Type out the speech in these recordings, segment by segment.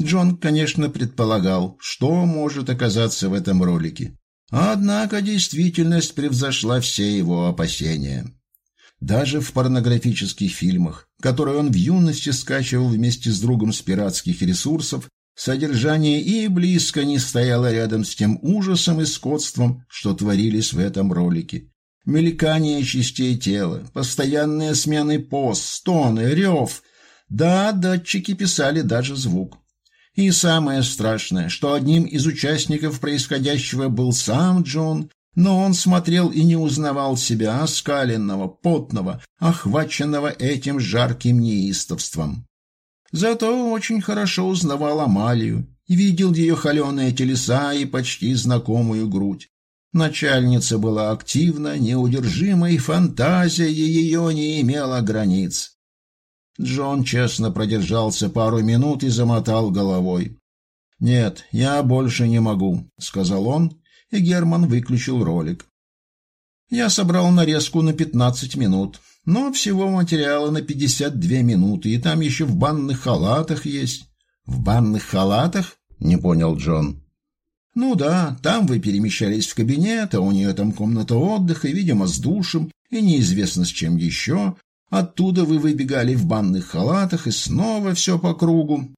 Джон, конечно, предполагал, что может оказаться в этом ролике. Однако действительность превзошла все его опасения. Даже в порнографических фильмах, которые он в юности скачивал вместе с другом с пиратских ресурсов, содержание и близко не стояло рядом с тем ужасом и скотством, что творились в этом ролике. Мелькание частей тела, постоянные смены поз, стоны, рев. Да, датчики писали даже звук. И самое страшное, что одним из участников происходящего был сам Джон, но он смотрел и не узнавал себя, оскаленного, потного, охваченного этим жарким неистовством. Зато очень хорошо узнавал Амалию, видел ее холеные телеса и почти знакомую грудь. Начальница была активна, неудержима, и фантазия ее не имела границ. Джон честно продержался пару минут и замотал головой. «Нет, я больше не могу», — сказал он, и Герман выключил ролик. Я собрал нарезку на пятнадцать минут, но всего материала на пятьдесят две минуты, и там еще в банных халатах есть. В банных халатах? Не понял Джон. Ну да, там вы перемещались в кабинет, а у нее там комната отдыха, видимо, с душем, и неизвестно с чем еще. Оттуда вы выбегали в банных халатах, и снова все по кругу.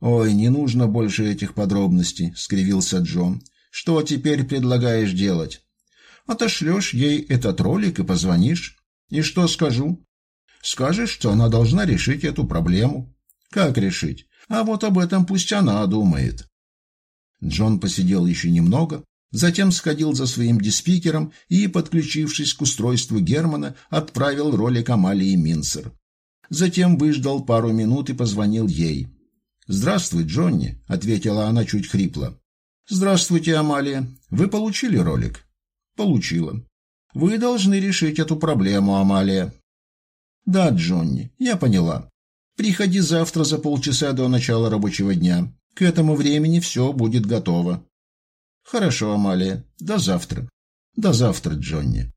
«Ой, не нужно больше этих подробностей», — скривился Джон. Что теперь предлагаешь делать? Отошлешь ей этот ролик и позвонишь. И что скажу? Скажешь, что она должна решить эту проблему. Как решить? А вот об этом пусть она думает. Джон посидел еще немного, затем сходил за своим диспикером и, подключившись к устройству Германа, отправил ролик Амалии Минцер. Затем выждал пару минут и позвонил ей. «Здравствуй, Джонни», — ответила она чуть хрипло. «Здравствуйте, Амалия. Вы получили ролик?» «Получила. Вы должны решить эту проблему, Амалия». «Да, Джонни, я поняла. Приходи завтра за полчаса до начала рабочего дня. К этому времени все будет готово». «Хорошо, Амалия. До завтра». «До завтра, Джонни».